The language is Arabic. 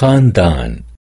خاندان